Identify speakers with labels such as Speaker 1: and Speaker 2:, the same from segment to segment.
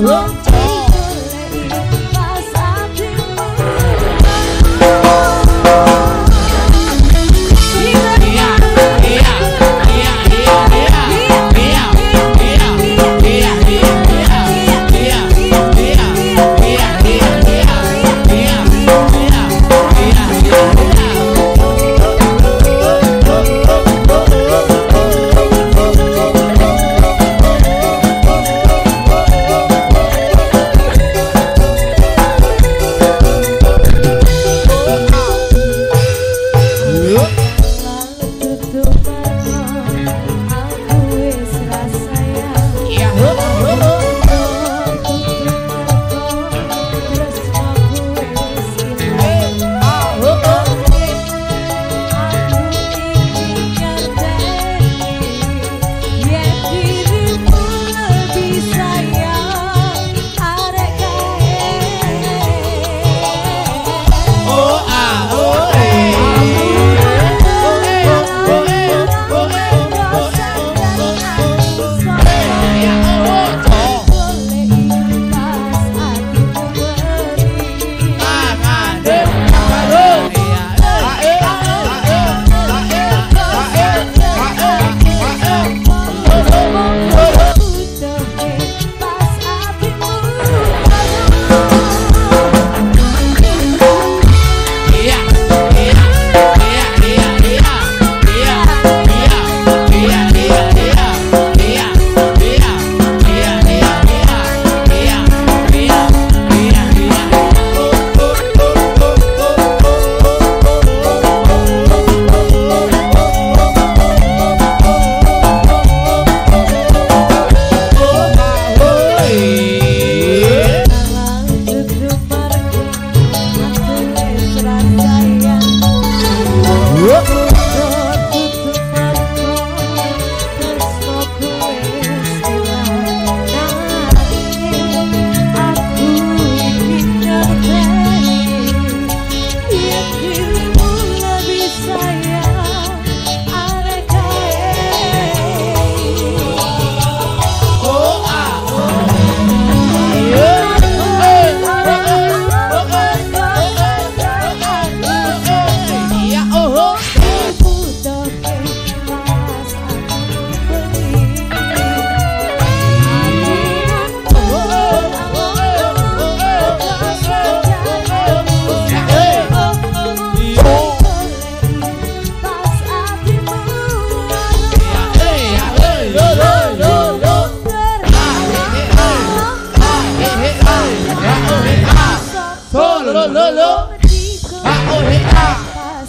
Speaker 1: oh.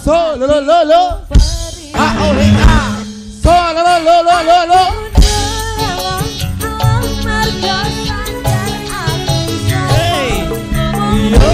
Speaker 1: so lo lo lo lo. Ah, oh, a o h a ah. so lo lo lo lo lo lo. Hey. Yo.